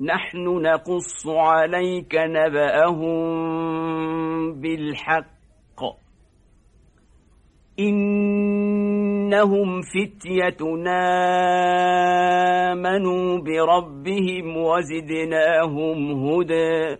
نحن نقص عليك نبأهم بالحق. إنهم فتيتنا آمنوا بربهم وزدناهم هدى.